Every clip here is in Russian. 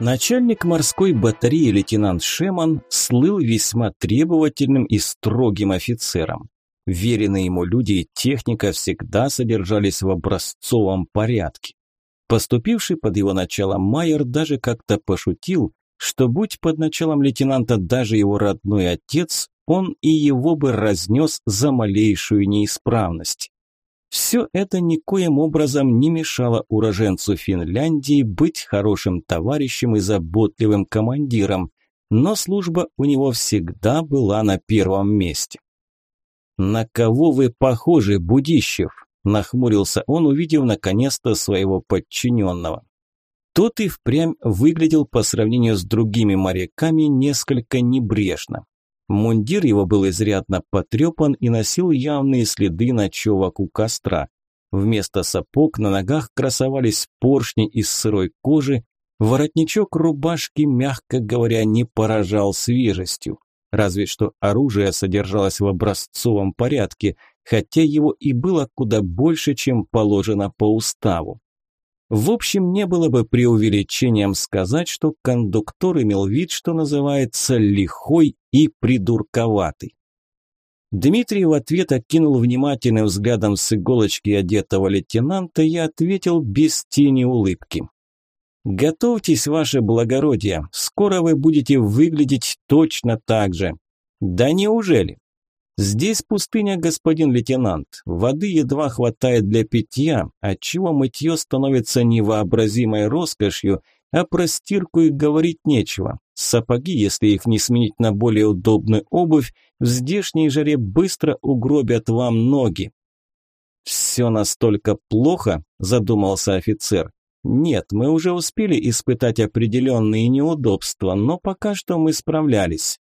Начальник морской батареи лейтенант Шеман слыл весьма требовательным и строгим офицером. Веренные ему люди и техника всегда содержались в образцовом порядке. Поступивший под его начало Майер даже как-то пошутил, что будь под началом лейтенанта даже его родной отец, он и его бы разнес за малейшую неисправность. Все это никоим образом не мешало уроженцу Финляндии быть хорошим товарищем и заботливым командиром, но служба у него всегда была на первом месте. «На кого вы похожи, Будищев?» – нахмурился он, увидев наконец-то своего подчиненного. Тот и впрямь выглядел по сравнению с другими моряками несколько небрежно. Мундир его был изрядно потрепан и носил явные следы ночевок у костра. Вместо сапог на ногах красовались поршни из сырой кожи, воротничок рубашки, мягко говоря, не поражал свежестью. Разве что оружие содержалось в образцовом порядке, хотя его и было куда больше, чем положено по уставу. В общем, не было бы преувеличением сказать, что кондуктор имел вид, что называется, лихой и придурковатый. Дмитрий в ответ окинул внимательным взглядом с иголочки одетого лейтенанта и ответил без тени улыбки. «Готовьтесь, ваше благородие, скоро вы будете выглядеть точно так же». «Да неужели?» Здесь пустыня, господин лейтенант. Воды едва хватает для питья, отчего мытье становится невообразимой роскошью, а про стирку и говорить нечего. Сапоги, если их не сменить на более удобную обувь, в здешней жаре быстро угробят вам ноги. «Все настолько плохо?» – задумался офицер. «Нет, мы уже успели испытать определенные неудобства, но пока что мы справлялись».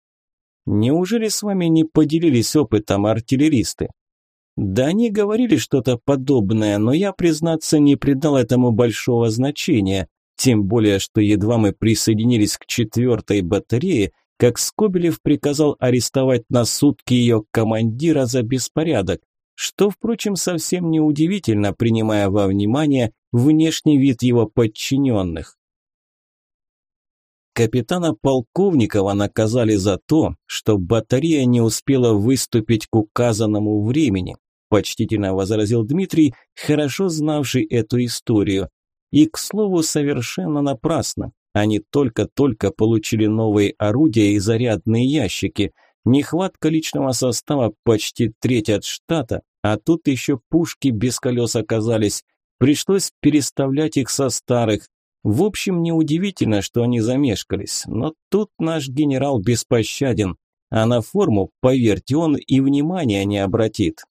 Неужели с вами не поделились опытом артиллеристы? Да они говорили что-то подобное, но я, признаться, не придал этому большого значения, тем более, что едва мы присоединились к четвертой батарее, как Скобелев приказал арестовать на сутки ее командира за беспорядок, что, впрочем, совсем не удивительно, принимая во внимание внешний вид его подчиненных. Капитана Полковникова наказали за то, что батарея не успела выступить к указанному времени, почтительно возразил Дмитрий, хорошо знавший эту историю. И, к слову, совершенно напрасно. Они только-только получили новые орудия и зарядные ящики. Нехватка личного состава почти треть от штата, а тут еще пушки без колес оказались. Пришлось переставлять их со старых, в общем, неудивительно, что они замешкались, но тут наш генерал беспощаден, а на форму, поверьте, он и внимания не обратит.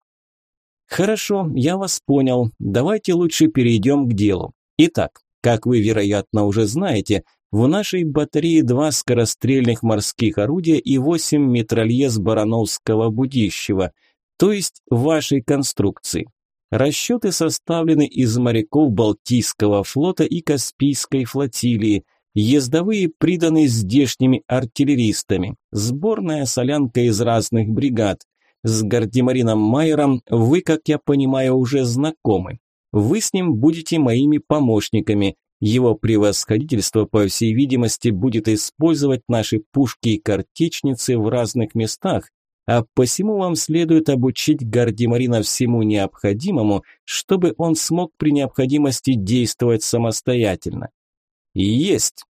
Хорошо, я вас понял. Давайте лучше перейдем к делу. Итак, как вы, вероятно, уже знаете, в нашей батарее два скорострельных морских орудия и восемь метрольез Барановского Будищева, то есть вашей конструкции. Расчеты составлены из моряков Балтийского флота и Каспийской флотилии. Ездовые приданы здешними артиллеристами. Сборная солянка из разных бригад. С Гардемарином Майером вы, как я понимаю, уже знакомы. Вы с ним будете моими помощниками. Его превосходительство, по всей видимости, будет использовать наши пушки и картечницы в разных местах, а посему вам следует обучить Гардемарина всему необходимому, чтобы он смог при необходимости действовать самостоятельно. И есть.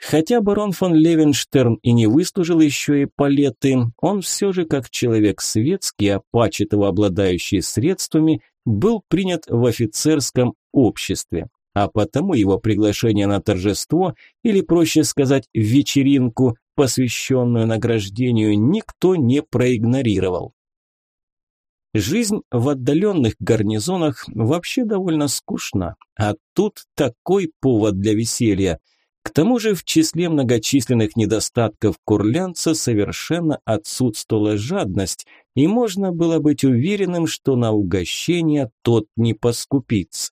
Хотя барон фон Левенштерн и не выслужил еще и палеты, он все же, как человек светский, а пачетово обладающий средствами, был принят в офицерском обществе, а потому его приглашение на торжество, или проще сказать вечеринку, посвященную награждению, никто не проигнорировал. Жизнь в отдаленных гарнизонах вообще довольно скучна, а тут такой повод для веселья. К тому же в числе многочисленных недостатков курлянца совершенно отсутствовала жадность, и можно было быть уверенным, что на угощение тот не поскупится.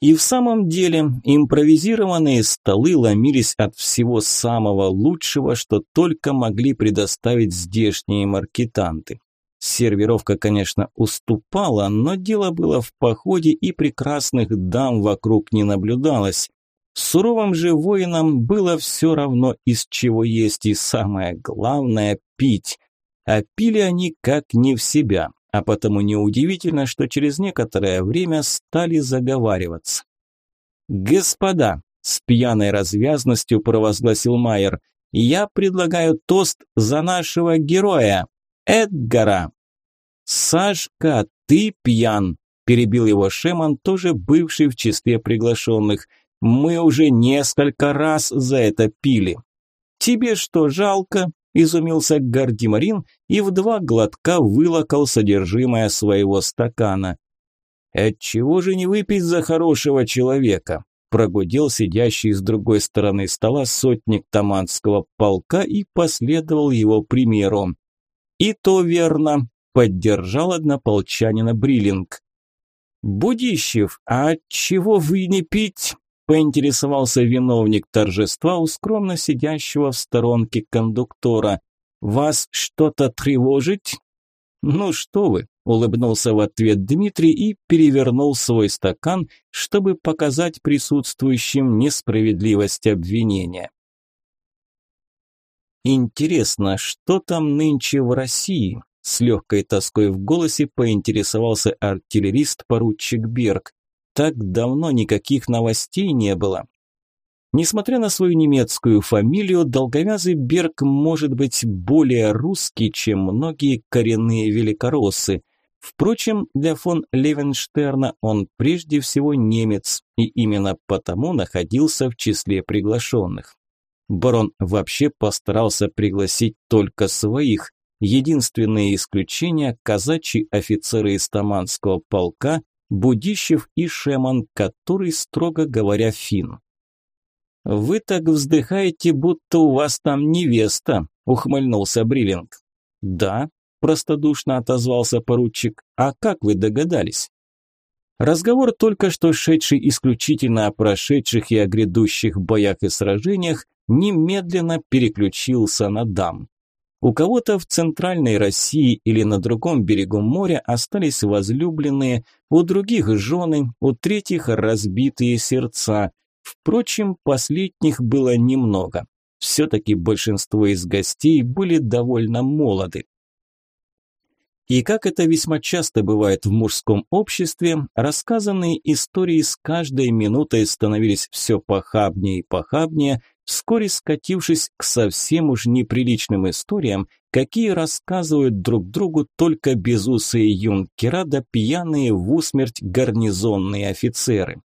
И в самом деле импровизированные столы ломились от всего самого лучшего, что только могли предоставить здешние маркетанты. Сервировка, конечно, уступала, но дело было в походе и прекрасных дам вокруг не наблюдалось. Суровым же воинам было все равно из чего есть и самое главное – пить. А пили они как не в себя, а потому неудивительно, что через некоторое время стали заговариваться. «Господа!» – с пьяной развязностью провозгласил Майер. «Я предлагаю тост за нашего героя, Эдгара!» «Сашка, ты пьян!» – перебил его Шеман, тоже бывший в числе приглашенных. «Мы уже несколько раз за это пили». «Тебе что, жалко?» Изумился Гардимарин и в два глотка вылокал содержимое своего стакана. «Отчего же не выпить за хорошего человека?» прогудел сидящий с другой стороны стола сотник Таманского полка и последовал его примеру. «И то верно», – поддержал однополчанина Бриллинг. «Будищев, а чего вы не пить?» Поинтересовался виновник торжества у скромно сидящего в сторонке кондуктора. «Вас что-то тревожить?» «Ну что вы», – улыбнулся в ответ Дмитрий и перевернул свой стакан, чтобы показать присутствующим несправедливость обвинения. «Интересно, что там нынче в России?» С легкой тоской в голосе поинтересовался артиллерист-поручик Берг. Так давно никаких новостей не было. Несмотря на свою немецкую фамилию, долговязый Берг может быть более русский, чем многие коренные великороссы. Впрочем, для фон Левенштерна он прежде всего немец, и именно потому находился в числе приглашенных. Барон вообще постарался пригласить только своих. Единственное исключение – казачьи офицеры из Таманского полка Будищев и Шеман, который, строго говоря, фин. «Вы так вздыхаете, будто у вас там невеста», – ухмыльнулся Бриллинг. «Да», – простодушно отозвался поручик, – «а как вы догадались?» Разговор, только что шедший исключительно о прошедших и о грядущих боях и сражениях, немедленно переключился на дам. У кого-то в центральной России или на другом берегу моря остались возлюбленные, у других жены, у третьих разбитые сердца. Впрочем, последних было немного. Все-таки большинство из гостей были довольно молоды. И как это весьма часто бывает в мужском обществе, рассказанные истории с каждой минутой становились все похабнее и похабнее, вскоре скатившись к совсем уж неприличным историям, какие рассказывают друг другу только безусые юнкера да пьяные в усмерть гарнизонные офицеры.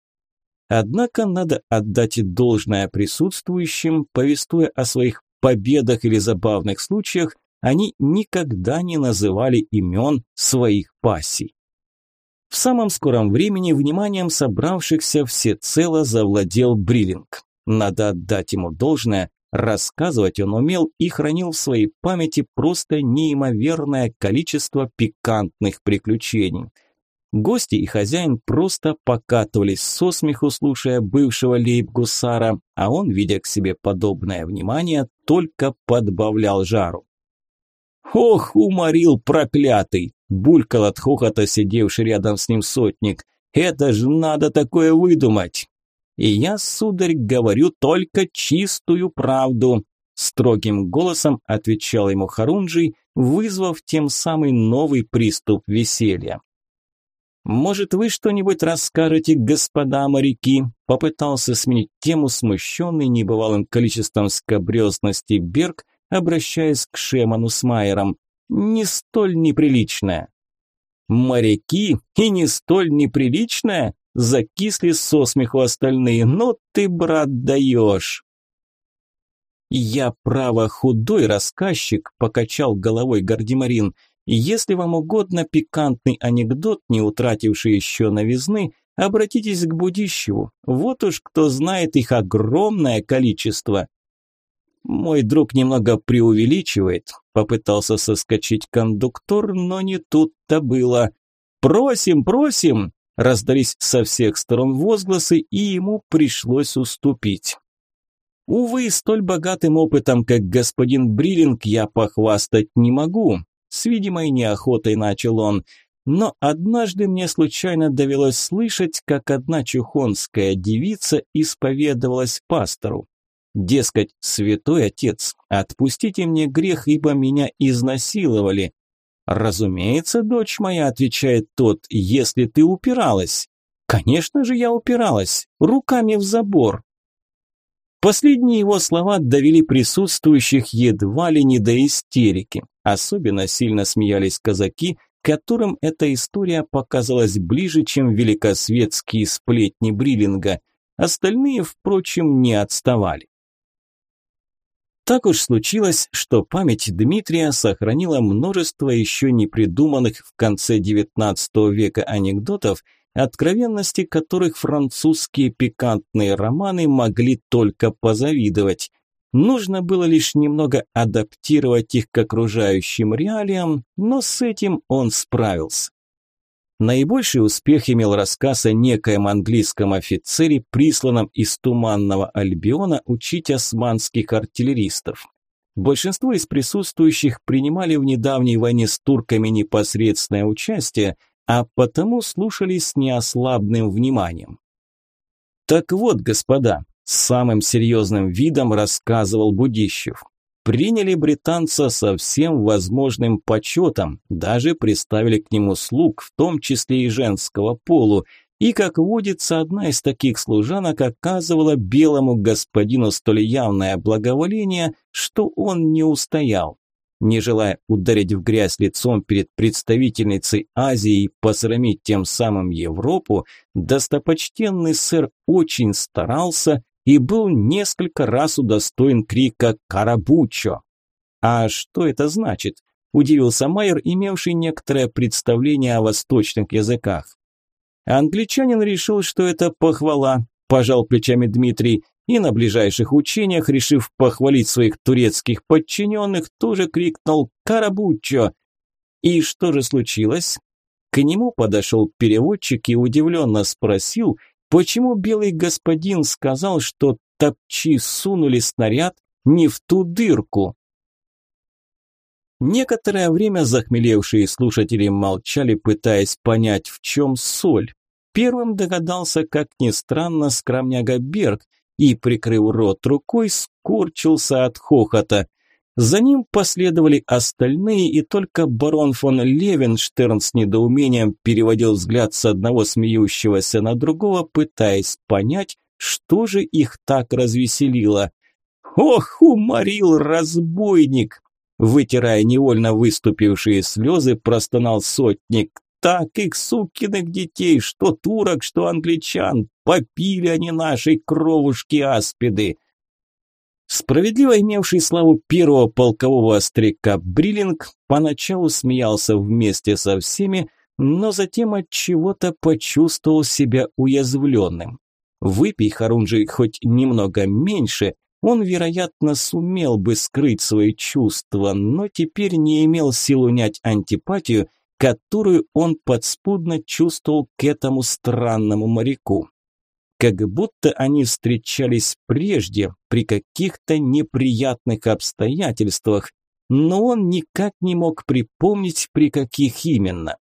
Однако надо отдать должное присутствующим, повествуя о своих победах или забавных случаях, они никогда не называли имен своих пассий. В самом скором времени вниманием собравшихся всецело завладел Бриллинг. Надо отдать ему должное, рассказывать он умел и хранил в своей памяти просто неимоверное количество пикантных приключений. Гости и хозяин просто покатывались со смеху, слушая бывшего лейб-гусара, а он, видя к себе подобное внимание, только подбавлял жару. «Ох, уморил проклятый!» – булькал от хохота сидевший рядом с ним сотник. «Это же надо такое выдумать!» «И я, сударь, говорю только чистую правду!» Строгим голосом отвечал ему Харунжий, вызвав тем самый новый приступ веселья. «Может, вы что-нибудь расскажете, господа моряки?» Попытался сменить тему смущенный небывалым количеством скобрезности Берг, обращаясь к Шеману с Майером. «Не столь неприличное». «Моряки и не столь неприличное?» Закисли со смеху остальные. «Но ты, брат, даешь!» «Я, право, худой рассказчик», – покачал головой Гардемарин. «Если вам угодно пикантный анекдот, не утративший еще новизны, обратитесь к Будищеву. Вот уж кто знает их огромное количество». Мой друг немного преувеличивает, попытался соскочить кондуктор, но не тут-то было. Просим, просим, раздались со всех сторон возгласы, и ему пришлось уступить. Увы, столь богатым опытом, как господин Бриллинг, я похвастать не могу. С видимой неохотой начал он. но однажды мне случайно довелось слышать, как одна чухонская девица исповедовалась пастору. Дескать, святой отец, отпустите мне грех, ибо меня изнасиловали. Разумеется, дочь моя, отвечает тот, если ты упиралась. Конечно же, я упиралась, руками в забор. Последние его слова довели присутствующих едва ли не до истерики. Особенно сильно смеялись казаки, которым эта история показалась ближе, чем великосветские сплетни Бриллинга. Остальные, впрочем, не отставали. Так уж случилось, что память Дмитрия сохранила множество еще не придуманных в конце XIX века анекдотов, откровенности которых французские пикантные романы могли только позавидовать. Нужно было лишь немного адаптировать их к окружающим реалиям, но с этим он справился. Наибольший успех имел рассказ о некоем английском офицере, присланном из Туманного Альбиона учить османских артиллеристов. Большинство из присутствующих принимали в недавней войне с турками непосредственное участие, а потому слушали с неослабным вниманием. Так вот, господа, с самым серьезным видом рассказывал Будищев приняли британца со всем возможным почетом, даже приставили к нему слуг, в том числе и женского полу, и, как водится, одна из таких служанок оказывала белому господину столь явное благоволение, что он не устоял. Не желая ударить в грязь лицом перед представительницей Азии и посрамить тем самым Европу, достопочтенный сэр очень старался и был несколько раз удостоен крика «Карабучо!». «А что это значит?» – удивился Майер, имевший некоторое представление о восточных языках. Англичанин решил, что это похвала, пожал плечами Дмитрий, и на ближайших учениях, решив похвалить своих турецких подчиненных, тоже крикнул «Карабуччо!». И что же случилось? К нему подошел переводчик и удивленно спросил, Почему белый господин сказал, что топчи сунули снаряд не в ту дырку? Некоторое время захмелевшие слушатели молчали, пытаясь понять, в чем соль. Первым догадался, как ни странно, скромняга Берг, и, прикрыв рот рукой, скорчился от хохота. За ним последовали остальные, и только барон фон Левенштерн с недоумением переводил взгляд с одного смеющегося на другого, пытаясь понять, что же их так развеселило. «Ох, уморил разбойник!» Вытирая невольно выступившие слезы, простонал сотник. «Так их, сукиных детей, что турок, что англичан, попили они нашей кровушки-аспиды!» Справедливо имевший славу первого полкового остряка Бриллинг поначалу смеялся вместе со всеми, но затем от чего-то почувствовал себя уязвленным. Выпей Харунжи хоть немного меньше, он, вероятно, сумел бы скрыть свои чувства, но теперь не имел сил унять антипатию, которую он подспудно чувствовал к этому странному моряку как будто они встречались прежде, при каких-то неприятных обстоятельствах, но он никак не мог припомнить, при каких именно.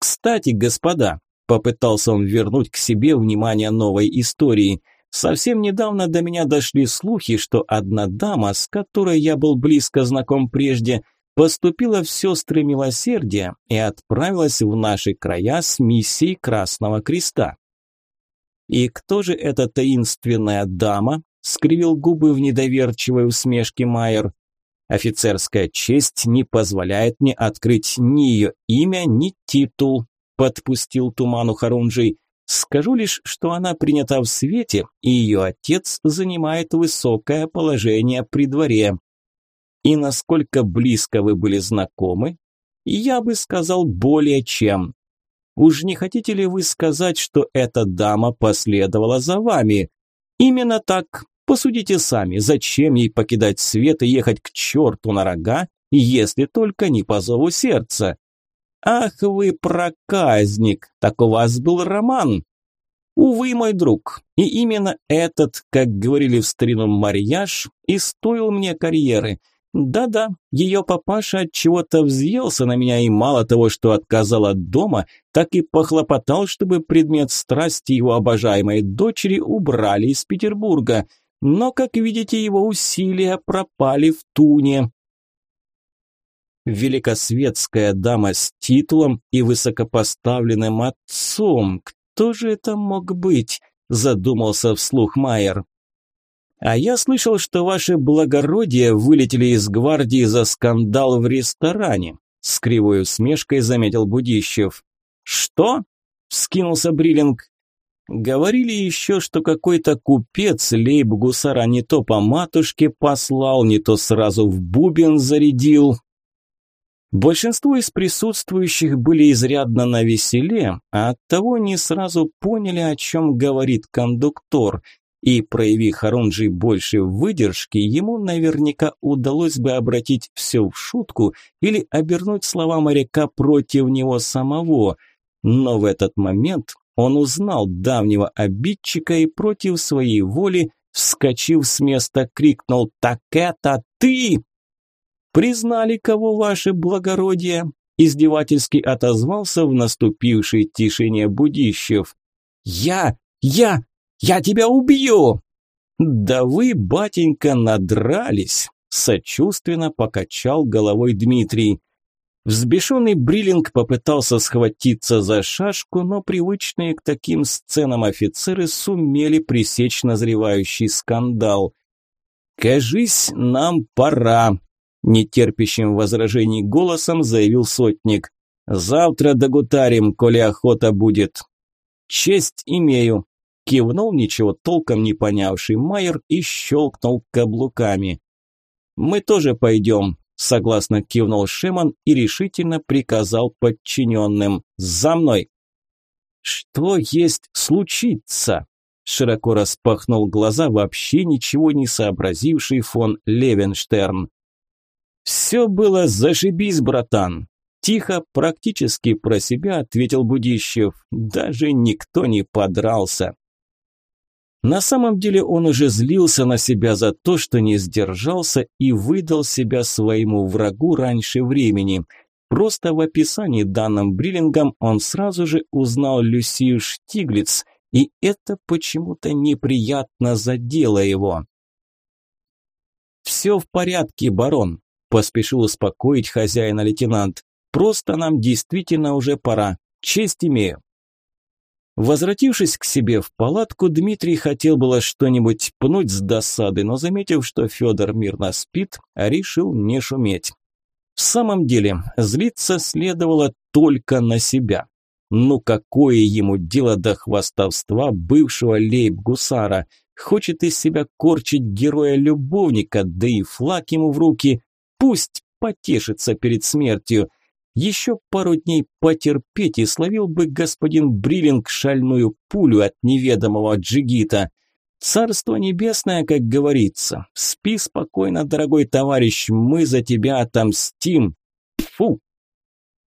«Кстати, господа», – попытался он вернуть к себе внимание новой истории, совсем недавно до меня дошли слухи, что одна дама, с которой я был близко знаком прежде, поступила в сестры милосердия и отправилась в наши края с миссией Красного Креста. «И кто же эта таинственная дама?» – скривил губы в недоверчивой усмешке Майер. «Офицерская честь не позволяет мне открыть ни ее имя, ни титул», – подпустил туману Харунжий. «Скажу лишь, что она принята в свете, и ее отец занимает высокое положение при дворе». «И насколько близко вы были знакомы?» «Я бы сказал, более чем. Уж не хотите ли вы сказать, что эта дама последовала за вами? Именно так. Посудите сами, зачем ей покидать свет и ехать к черту на рога, если только не по зову сердца? Ах вы проказник, так у вас был роман. Увы, мой друг, и именно этот, как говорили в старину марьяж, и стоил мне карьеры. Да-да, ее папаша от чего-то взъелся на меня и мало того, что отказал от дома, так и похлопотал, чтобы предмет страсти его обожаемой дочери убрали из Петербурга. Но, как видите, его усилия пропали в туне. Великосветская дама с титулом и высокопоставленным отцом. Кто же это мог быть? Задумался вслух Майер. А я слышал, что ваше благородие вылетели из гвардии за скандал в ресторане. С кривой усмешкой заметил Будищев. Что? Вскинулся Бриллинг. Говорили еще, что какой-то купец лейб-гусара не то по матушке послал, не то сразу в бубен зарядил. Большинство из присутствующих были изрядно на веселе, а оттого не сразу поняли, о чем говорит кондуктор – и, прояви Харунжи больше выдержки, ему наверняка удалось бы обратить все в шутку или обернуть слова моряка против него самого. Но в этот момент он узнал давнего обидчика и против своей воли, вскочив с места, крикнул «Так это ты!» «Признали, кого ваше благородие?» издевательски отозвался в наступившей тишине Будищев. «Я! Я! Я тебя убью!» «Да вы, батенька, надрались!» Сочувственно покачал головой Дмитрий. Взбешенный Бриллинг попытался схватиться за шашку, но привычные к таким сценам офицеры сумели пресечь назревающий скандал. «Кажись, нам пора», – нетерпящим возражений голосом заявил сотник. «Завтра догутарим, коли охота будет». «Честь имею», Кивнул ничего толком не понявший Майер и щелкнул каблуками. «Мы тоже пойдем», – согласно кивнул Шеман и решительно приказал подчиненным. «За мной!» «Что есть случиться?» Широко распахнул глаза вообще ничего не сообразивший фон Левенштерн. «Все было зашибись, братан!» Тихо, практически про себя ответил Будищев. Даже никто не подрался. На самом деле он уже злился на себя за то, что не сдержался и выдал себя своему врагу раньше времени. Просто в описании данным Бриллингом он сразу же узнал Люсию Штиглиц, и это почему-то неприятно задело его. «Все в порядке, барон», – поспешил успокоить хозяина лейтенант. «Просто нам действительно уже пора. Честь имею». Возвратившись к себе в палатку, Дмитрий хотел было что-нибудь пнуть с досады, но заметив, что Федор мирно спит, решил не шуметь. В самом деле, злиться следовало только на себя. Ну какое ему дело до хвастовства бывшего лейб-гусара? Хочет из себя корчить героя-любовника, да и флаг ему в руки. Пусть потешится перед смертью. Еще пару дней потерпеть и словил бы господин Бриллинг шальную пулю от неведомого джигита. Царство небесное, как говорится. Спи спокойно, дорогой товарищ, мы за тебя отомстим. Фу.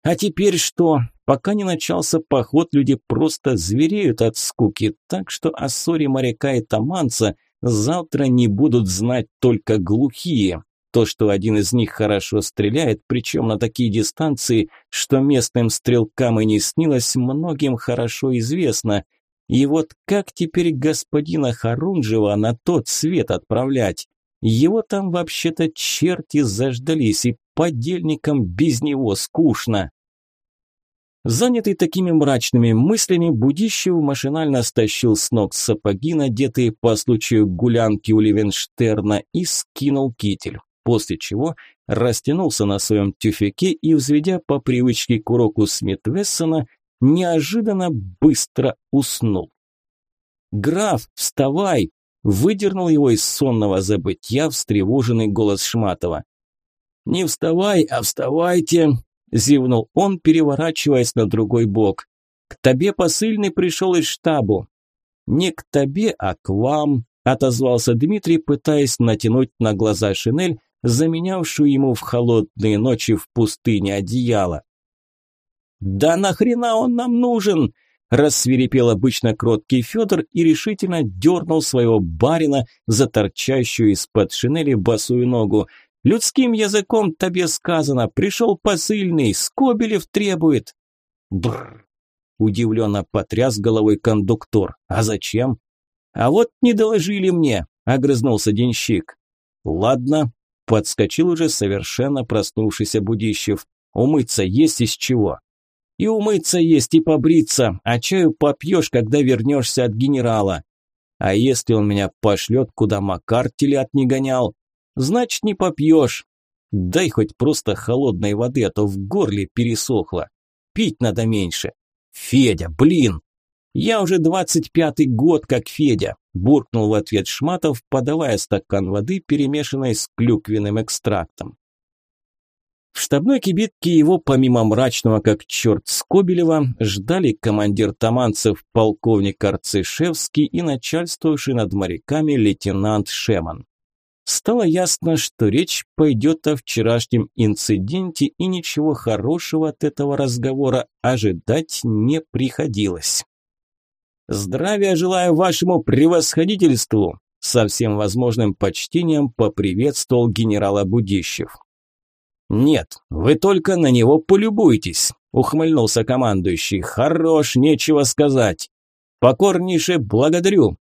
А теперь что? Пока не начался поход, люди просто звереют от скуки, так что о ссоре моряка и таманца завтра не будут знать только глухие. То, что один из них хорошо стреляет, причем на такие дистанции, что местным стрелкам и не снилось, многим хорошо известно. И вот как теперь господина Харунжева на тот свет отправлять? Его там вообще-то черти заждались, и подельникам без него скучно. Занятый такими мрачными мыслями, Будищев машинально стащил с ног сапоги, надетые по случаю гулянки у Левенштерна, и скинул китель после чего растянулся на своем тюфяке и, взведя по привычке к уроку Смит-Вессона, неожиданно быстро уснул. «Граф, вставай!» – выдернул его из сонного забытья встревоженный голос Шматова. «Не вставай, а вставайте!» – зевнул он, переворачиваясь на другой бок. «К тебе посыльный пришел из штабу». «Не к тебе, а к вам», – отозвался Дмитрий, пытаясь натянуть на глаза шинель, заменявшую ему в холодные ночи в пустыне одеяло. «Да нахрена он нам нужен?» – рассверепел обычно кроткий Федор и решительно дернул своего барина за торчащую из-под шинели босую ногу. Людским языком тебе сказано, пришел посыльный, Скобелев требует. Бррр. Удивленно потряс головой кондуктор. А зачем? А вот не доложили мне, огрызнулся денщик. Ладно, подскочил уже совершенно проснувшийся Будищев. Умыться есть из чего? И умыться есть, и побриться, а чаю попьешь, когда вернешься от генерала. А если он меня пошлет, куда Макар телят не гонял? Значит, не попьешь. Дай хоть просто холодной воды, а то в горле пересохло. Пить надо меньше. Федя, блин! Я уже двадцать пятый год как Федя, буркнул в ответ Шматов, подавая стакан воды, перемешанной с клюквенным экстрактом. В штабной кибитке его, помимо мрачного как черт Скобелева, ждали командир таманцев полковник Арцишевский и начальствовавший над моряками лейтенант Шеман. Стало ясно, что речь пойдет о вчерашнем инциденте и ничего хорошего от этого разговора ожидать не приходилось. «Здравия желаю вашему превосходительству!» Со всем возможным почтением поприветствовал генерала Будищев. «Нет, вы только на него полюбуйтесь», – ухмыльнулся командующий. «Хорош, нечего сказать. Покорнейше благодарю».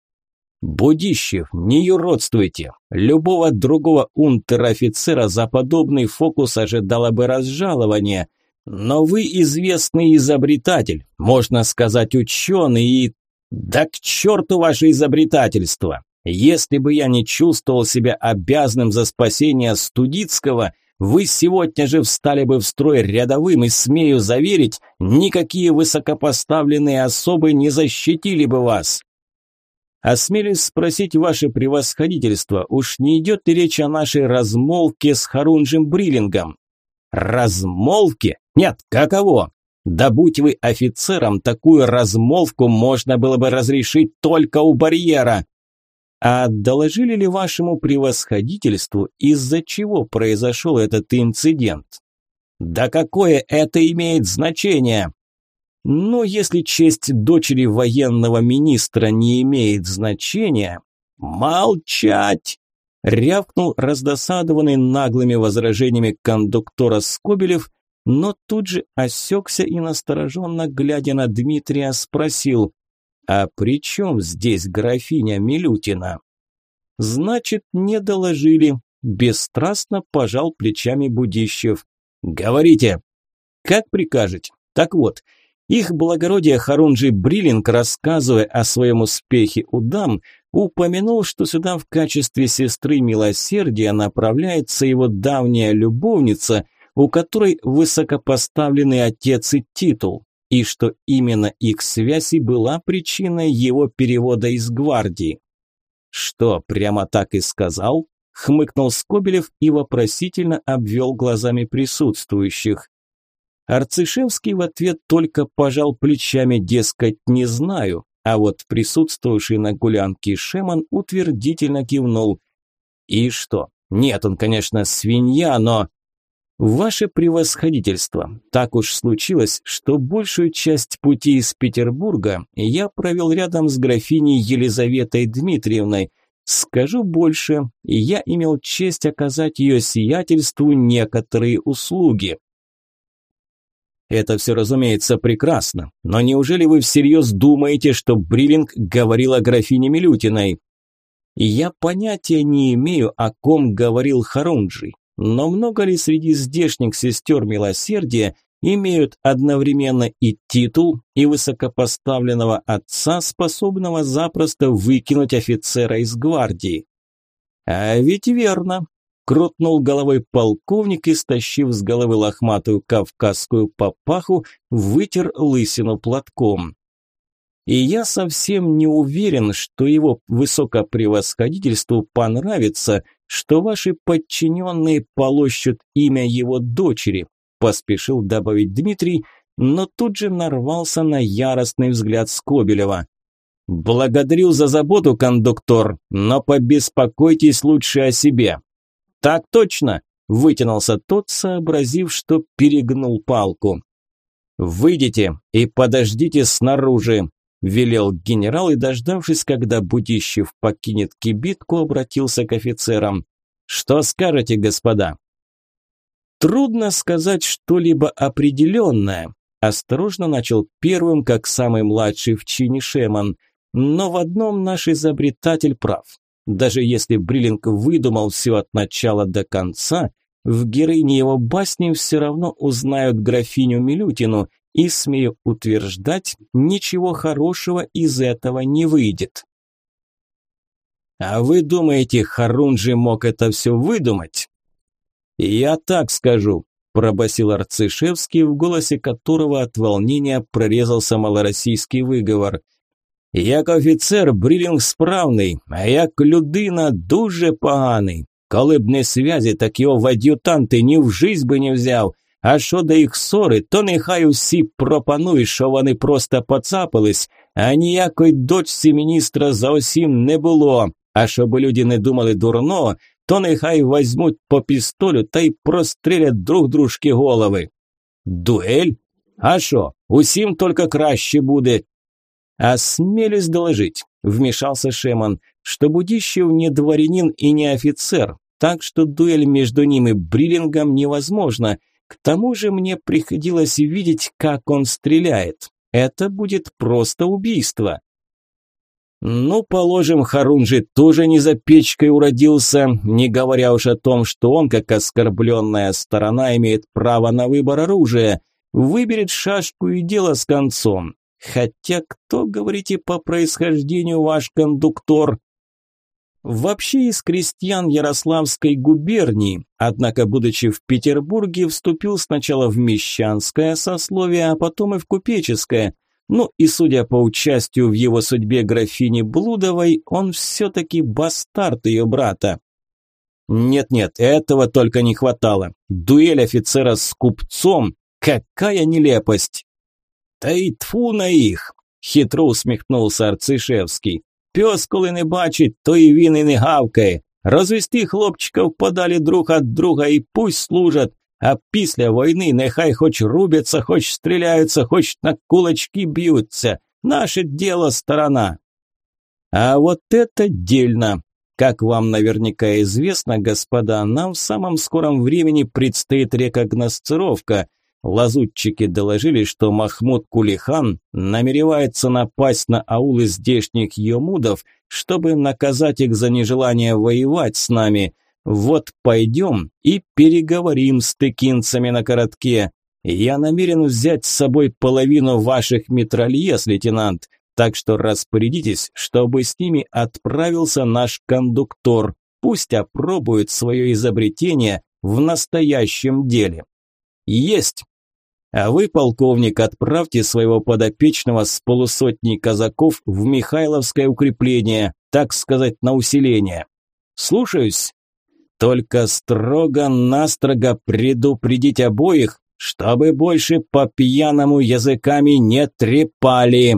«Будищев, не юродствуйте. Любого другого унтер-офицера за подобный фокус ожидало бы разжалования. Но вы известный изобретатель, можно сказать ученый и... Да к черту ваше изобретательство! Если бы я не чувствовал себя обязанным за спасение Студицкого – вы сегодня же встали бы в строй рядовым и, смею заверить, никакие высокопоставленные особы не защитили бы вас. Осмелюсь спросить ваше превосходительство, уж не идет ли речь о нашей размолвке с Харунжем Бриллингом? Размолвке? Нет, каково? Да будь вы офицером, такую размолвку можно было бы разрешить только у барьера. А доложили ли вашему превосходительству, из-за чего произошел этот инцидент? Да какое это имеет значение? Ну, если честь дочери военного министра не имеет значения, молчать! Рявкнул раздосадованный наглыми возражениями кондуктора Скобелев, но тут же осекся и настороженно, глядя на Дмитрия, спросил – а при чем здесь графиня Милютина? Значит, не доложили. Бесстрастно пожал плечами Будищев. Говорите. Как прикажете. Так вот, их благородие Харунжи Бриллинг, рассказывая о своем успехе у дам, упомянул, что сюда в качестве сестры милосердия направляется его давняя любовница, у которой высокопоставленный отец и титул и что именно их связь и была причиной его перевода из гвардии. «Что, прямо так и сказал?» – хмыкнул Скобелев и вопросительно обвел глазами присутствующих. Арцишевский в ответ только пожал плечами, дескать, не знаю, а вот присутствовавший на гулянке Шеман утвердительно кивнул. «И что? Нет, он, конечно, свинья, но...» «Ваше превосходительство, так уж случилось, что большую часть пути из Петербурга я провел рядом с графиней Елизаветой Дмитриевной. Скажу больше, я имел честь оказать ее сиятельству некоторые услуги». Это все, разумеется, прекрасно, но неужели вы всерьез думаете, что Бриллинг говорил о графине Милютиной? Я понятия не имею, о ком говорил Харунджи. Но много ли среди здешних сестер милосердия имеют одновременно и титул, и высокопоставленного отца, способного запросто выкинуть офицера из гвардии? А ведь верно, крутнул головой полковник и, стащив с головы лохматую кавказскую папаху, вытер лысину платком. И я совсем не уверен, что его высокопревосходительству понравится – что ваши подчиненные полощут имя его дочери», поспешил добавить Дмитрий, но тут же нарвался на яростный взгляд Скобелева. «Благодарю за заботу, кондуктор, но побеспокойтесь лучше о себе». «Так точно», – вытянулся тот, сообразив, что перегнул палку. «Выйдите и подождите снаружи», – велел генерал и, дождавшись, когда Будищев покинет кибитку, обратился к офицерам. Что скажете, господа? Трудно сказать что-либо определенное. Осторожно начал первым, как самый младший в чине Шеман. Но в одном наш изобретатель прав. Даже если Бриллинг выдумал все от начала до конца, в героине его басни все равно узнают графиню Милютину, и, смею утверждать, ничего хорошего из этого не выйдет. А вы думаете, Харунжи мог это все выдумать? Я так скажу, пробасил Арцишевский, в голосе которого от волнения прорезался малороссийский выговор. Як офіцер Брілінг справний, а як людина дуже поганий. Коли б не связі, так його в ад'ютанти ні в жизнь би не взяв. А що до їх ссори, то нехай усі пропанують, що вони просто поцапались, а ніякої дочці міністра за усім не було. А щоб люди не думали дурного, то нехай візьмуть по пістолю та й прострілять друг дружки голови. Дуель? А що, усім тільки краще буде. Осмелюсь доложить, вмешался Шеман, что Будищев не дворянин и не офицер, так что дуэль между ним и Бриллингом невозможна. к тому же мне приходилось видеть, как он стреляет. Это будет просто убийство. Ну, положим, Харунжи тоже не за печкой уродился, не говоря уж о том, что он, как оскорбленная сторона, имеет право на выбор оружия. Выберет шашку и дело с концом. Хотя кто, говорите, по происхождению ваш кондуктор? Вообще из крестьян Ярославской губернии, однако, будучи в Петербурге, вступил сначала в мещанское сословие, а потом и в купеческое – ну и судя по участию в его судьбе графини Блудовой, он все-таки бастард ее брата. Нет-нет, этого только не хватало. Дуэль офицера с купцом. Какая нелепость! Та й тфу на их! Хитро усміхнувся Арцишевський. Пес, коли не бачить, то і він і не гавкає. Розвести хлопчиків подалі друг від друга і пусть служать, а після війни нехай хоч рубяться, хоч стріляються, хоч на кулачки бьются. Наше дело сторона. А вот это дельно. Как вам наверняка известно, господа, нам в самом скором времени предстоит рекогносцировка. Лазутчики доложили, что Махмуд Кулихан намеревается напасть на аулы здешних йомудов, чтобы наказать их за нежелание воевать с нами – вот пойдем и переговорим с тыкинцами на коротке. Я намерен взять с собой половину ваших метрольес, лейтенант, так что распорядитесь, чтобы с ними отправился наш кондуктор. Пусть опробует свое изобретение в настоящем деле. Есть. А вы, полковник, отправьте своего подопечного с полусотней казаков в Михайловское укрепление, так сказать, на усиление. Слушаюсь. Только строго-настрого предупредить обоих, чтобы больше по пьяному языками не трепали.